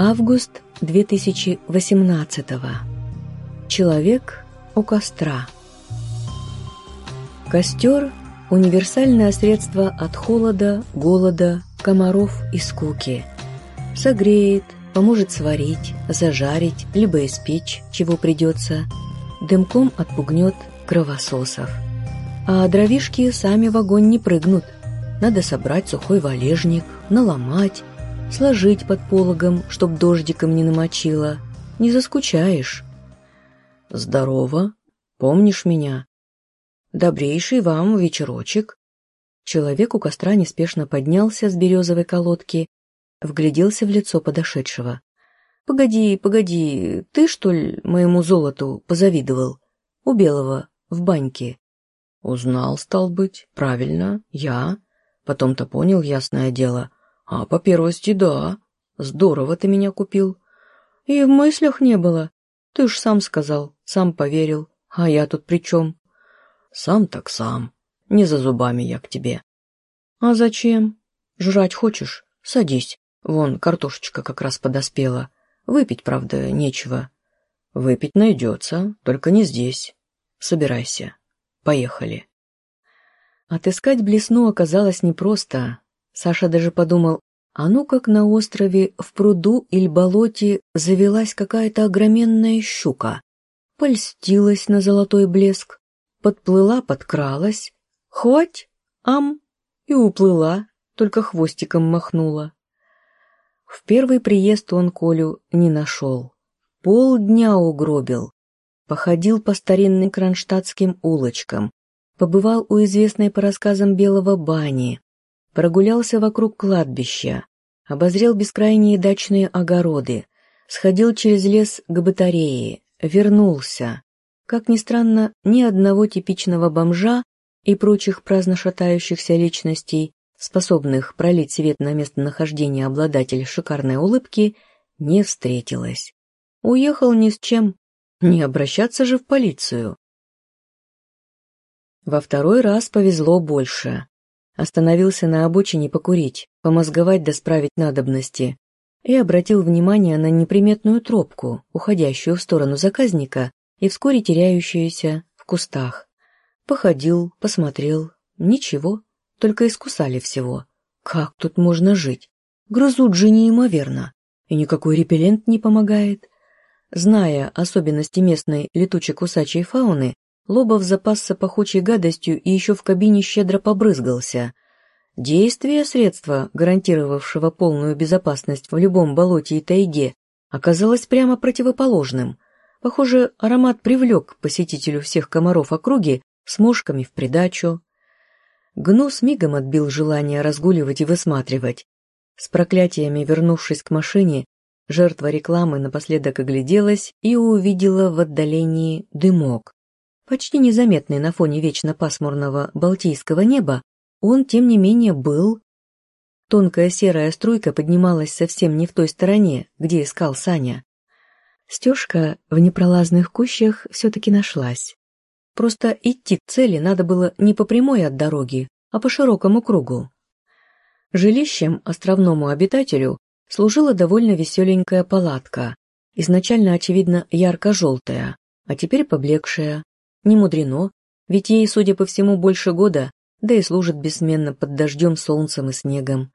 Август 2018 Человек у костра. Костер – универсальное средство от холода, голода, комаров и скуки. Согреет, поможет сварить, зажарить, либо испечь, чего придется. Дымком отпугнет кровососов. А дровишки сами в огонь не прыгнут. Надо собрать сухой валежник, наломать, сложить под пологом, чтоб дождиком не намочило. Не заскучаешь. Здорово. Помнишь меня? Добрейший вам вечерочек. Человек у костра неспешно поднялся с березовой колодки, вгляделся в лицо подошедшего. «Погоди, погоди, ты, что ли, моему золоту позавидовал? У Белого, в баньке?» «Узнал, стал быть, правильно, я. Потом-то понял, ясное дело. А по первости, да. Здорово ты меня купил. И в мыслях не было. Ты ж сам сказал, сам поверил. А я тут при чем? Сам так сам. Не за зубами я к тебе. А зачем? Жрать хочешь? Садись. Вон, картошечка как раз подоспела. Выпить, правда, нечего. Выпить найдется, только не здесь. Собирайся. Поехали. Отыскать блесну оказалось непросто. Саша даже подумал, а ну как на острове в пруду или болоте завелась какая-то огроменная щука. Польстилась на золотой блеск, подплыла, подкралась, хвать, ам, и уплыла, только хвостиком махнула. В первый приезд он Колю не нашел. Полдня угробил. Походил по старинным кронштадтским улочкам, побывал у известной по рассказам Белого бани, прогулялся вокруг кладбища, обозрел бескрайние дачные огороды, сходил через лес к батарее, вернулся. Как ни странно, ни одного типичного бомжа и прочих праздно шатающихся личностей, способных пролить свет на местонахождение обладателя шикарной улыбки, не встретилось. Уехал ни с чем, не обращаться же в полицию. Во второй раз повезло больше. Остановился на обочине покурить, помозговать да справить надобности. И обратил внимание на неприметную тропку, уходящую в сторону заказника и вскоре теряющуюся в кустах. Походил, посмотрел. Ничего, только искусали всего. Как тут можно жить? Грызут же неимоверно. И никакой репеллент не помогает. Зная особенности местной летучей-кусачей фауны, Лобов запасся пахучей гадостью и еще в кабине щедро побрызгался. Действие средства, гарантировавшего полную безопасность в любом болоте и тайге, оказалось прямо противоположным. Похоже, аромат привлек посетителю всех комаров округи с мошками в придачу. Гнус мигом отбил желание разгуливать и высматривать. С проклятиями вернувшись к машине, жертва рекламы напоследок огляделась и увидела в отдалении дымок. Почти незаметный на фоне вечно пасмурного балтийского неба, он, тем не менее, был. Тонкая серая струйка поднималась совсем не в той стороне, где искал Саня. Стежка в непролазных кущах все-таки нашлась. Просто идти к цели надо было не по прямой от дороги, а по широкому кругу. Жилищем островному обитателю служила довольно веселенькая палатка, изначально, очевидно, ярко-желтая, а теперь поблекшая, не мудрено, ведь ей, судя по всему, больше года, да и служит бессменно под дождем, солнцем и снегом.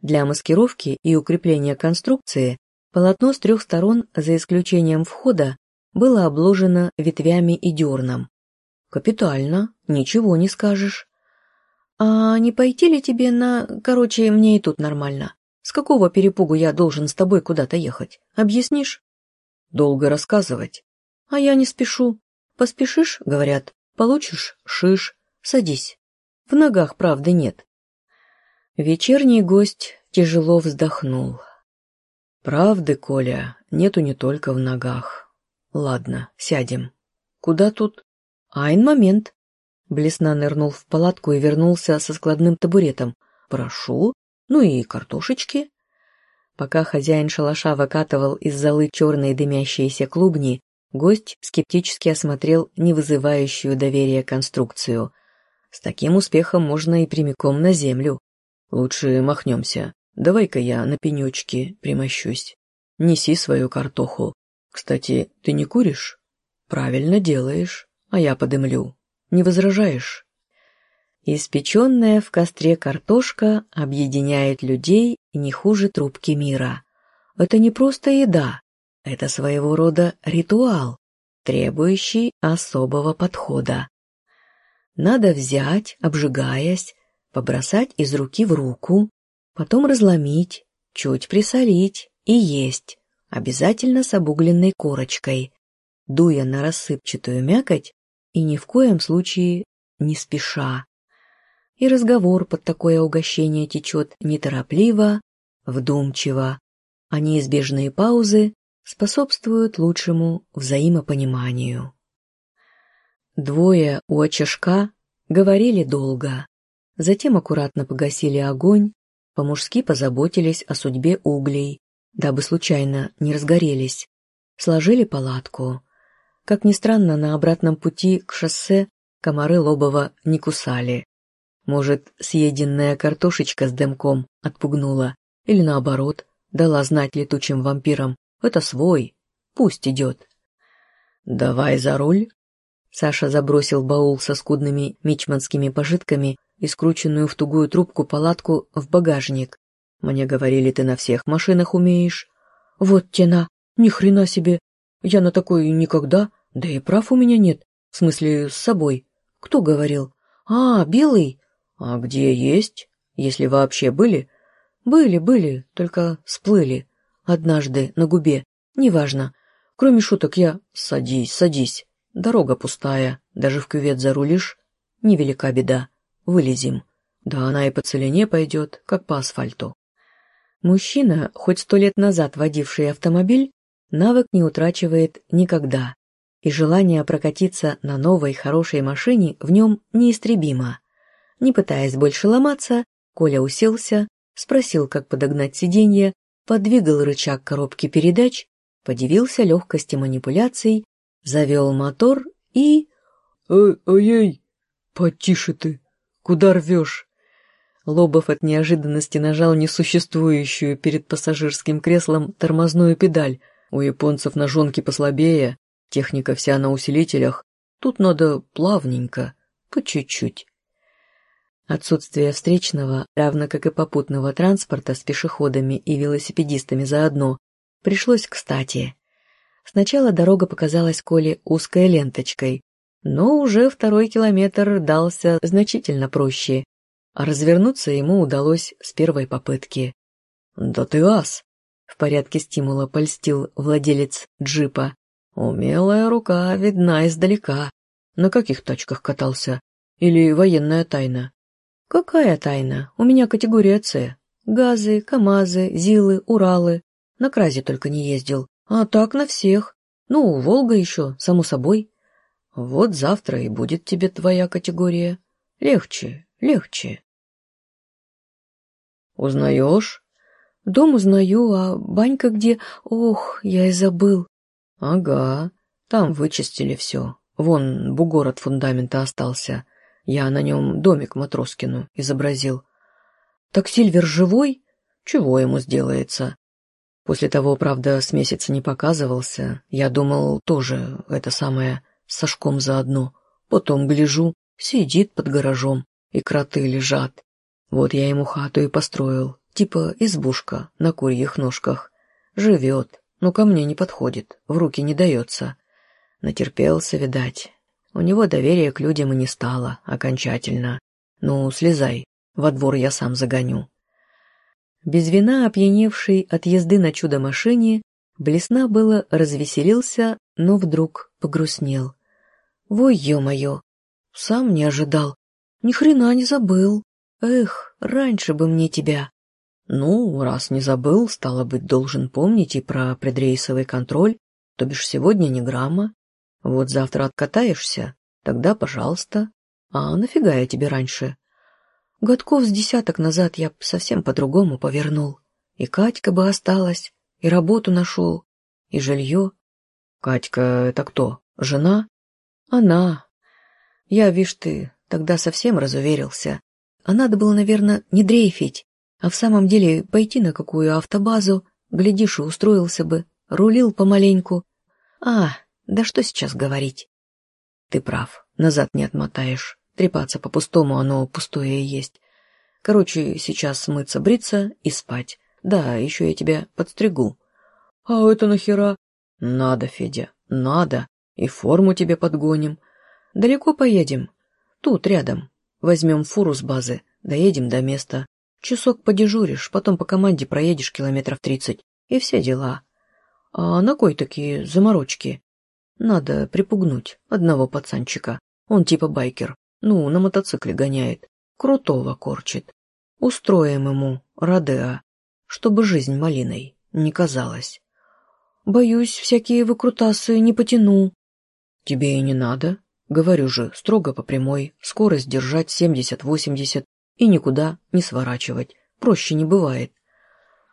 Для маскировки и укрепления конструкции полотно с трех сторон, за исключением входа, было обложено ветвями и дерном. Капитально, ничего не скажешь. А не пойти ли тебе на... Короче, мне и тут нормально. С какого перепугу я должен с тобой куда-то ехать? Объяснишь? Долго рассказывать. А я не спешу. Поспешишь, говорят, получишь шиш, садись. В ногах правды нет. Вечерний гость тяжело вздохнул. Правды, Коля, нету не только в ногах. Ладно, сядем. Куда тут? Айн момент. Блесна нырнул в палатку и вернулся со складным табуретом. Прошу. Ну и картошечки. Пока хозяин шалаша выкатывал из золы черные дымящиеся клубни, Гость скептически осмотрел невызывающую доверия конструкцию. С таким успехом можно и прямиком на землю. Лучше махнемся. Давай-ка я на пенечке примощусь. Неси свою картоху. Кстати, ты не куришь? Правильно делаешь, а я подымлю. Не возражаешь? Испеченная в костре картошка объединяет людей не хуже трубки мира. Это не просто еда, это своего рода ритуал, требующий особого подхода. Надо взять, обжигаясь, побросать из руки в руку, потом разломить, чуть присолить и есть, обязательно с обугленной корочкой, дуя на рассыпчатую мякоть и ни в коем случае не спеша. И разговор под такое угощение течет неторопливо, вдумчиво, а неизбежные паузы способствуют лучшему взаимопониманию. Двое у очажка говорили долго, затем аккуратно погасили огонь, по-мужски позаботились о судьбе углей, дабы случайно не разгорелись, сложили палатку. Как ни странно, на обратном пути к шоссе комары Лобова не кусали. Может, съеденная картошечка с дымком отпугнула, или наоборот, дала знать летучим вампирам, это свой, пусть идет. «Давай за руль», Саша забросил баул со скудными мичманскими пожитками и скрученную в тугую трубку палатку в багажник. «Мне говорили, ты на всех машинах умеешь». «Вот тена, ни хрена себе! Я на такой никогда, да и прав у меня нет, в смысле с собой. Кто говорил? А, белый? А где есть? Если вообще были?» «Были, были, только сплыли. Однажды на губе, неважно. Кроме шуток я... Садись, садись». Дорога пустая, даже в кювет зарулишь, невелика беда, вылезем. Да она и по целине пойдет, как по асфальту. Мужчина, хоть сто лет назад водивший автомобиль, навык не утрачивает никогда, и желание прокатиться на новой хорошей машине в нем неистребимо. Не пытаясь больше ломаться, Коля уселся, спросил, как подогнать сиденье, подвигал рычаг коробки передач, подивился легкости манипуляций завел мотор и... «Ой-ой-ой, потише ты, куда рвешь?» Лобов от неожиданности нажал несуществующую перед пассажирским креслом тормозную педаль. У японцев ножонки послабее, техника вся на усилителях. Тут надо плавненько, по чуть-чуть. Отсутствие встречного, равно как и попутного транспорта с пешеходами и велосипедистами заодно, пришлось кстати. Сначала дорога показалась Коле узкой ленточкой, но уже второй километр дался значительно проще, а развернуться ему удалось с первой попытки. «Да ты ас!» — в порядке стимула польстил владелец джипа. «Умелая рука видна издалека. На каких тачках катался? Или военная тайна?» «Какая тайна? У меня категория С. Газы, КамАЗы, ЗИЛы, Уралы. На кразе только не ездил. А так на всех. Ну, Волга еще, само собой. Вот завтра и будет тебе твоя категория. Легче, легче. Узнаешь? Дом узнаю, а банька где? Ох, я и забыл. Ага, там вычистили все. Вон бугор от фундамента остался. Я на нем домик Матроскину изобразил. Так Сильвер живой? Чего ему сделается? После того, правда, с месяца не показывался. Я думал, тоже это самое, с Сашком заодно. Потом гляжу, сидит под гаражом, и кроты лежат. Вот я ему хату и построил, типа избушка на курьих ножках. Живет, но ко мне не подходит, в руки не дается. Натерпелся, видать. У него доверия к людям и не стало, окончательно. Ну, слезай, во двор я сам загоню. Без вина опьяневший от езды на чудо-машине, Блесна было развеселился, но вдруг погрустнел. «Вой, ё-моё! Сам не ожидал. Ни хрена не забыл. Эх, раньше бы мне тебя!» «Ну, раз не забыл, стало быть, должен помнить и про предрейсовый контроль, то бишь сегодня не грамма. Вот завтра откатаешься, тогда пожалуйста. А нафига я тебе раньше? Годков с десяток назад я совсем по-другому повернул. И Катька бы осталась, и работу нашел, и жилье. Катька — это кто? Жена? Она. Я, вишь ты, тогда совсем разуверился. А надо было, наверное, не дрейфить, а в самом деле пойти на какую автобазу, Глядишь, и устроился бы, рулил помаленьку. А, да что сейчас говорить? Ты прав, назад не отмотаешь. Трепаться по-пустому оно пустое есть. Короче, сейчас смыться, бриться и спать. Да, еще я тебя подстригу. А это нахера? Надо, Федя, надо. И форму тебе подгоним. Далеко поедем? Тут, рядом. Возьмем фуру с базы, доедем до места. Часок подежуришь, потом по команде проедешь километров тридцать. И все дела. А на кой такие заморочки? Надо припугнуть одного пацанчика. Он типа байкер. Ну, на мотоцикле гоняет. Крутого корчит. Устроим ему Родеа, чтобы жизнь малиной не казалась. Боюсь, всякие выкрутасы не потяну. Тебе и не надо. Говорю же, строго по прямой, скорость держать 70-80 и никуда не сворачивать. Проще не бывает.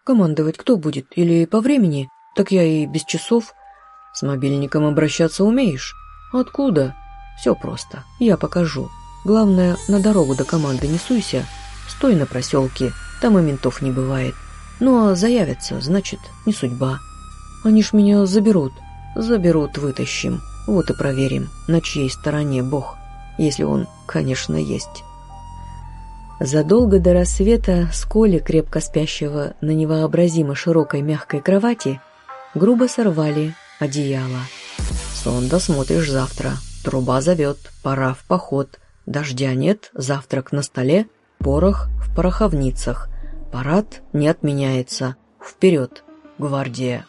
Командовать кто будет? Или по времени? Так я и без часов. С мобильником обращаться умеешь? Откуда? Все просто. Я покажу. Главное, на дорогу до команды не суйся. Стой на проселке, там и ментов не бывает. Ну а заявятся, значит, не судьба. Они ж меня заберут. Заберут, вытащим. Вот и проверим, на чьей стороне Бог. Если он, конечно, есть. Задолго до рассвета с Коли, крепко спящего на невообразимо широкой мягкой кровати, грубо сорвали одеяло. «Сон досмотришь завтра. Труба зовет. Пора в поход. Дождя нет. Завтрак на столе. Порох в пороховницах. Парад не отменяется. Вперед, гвардия!»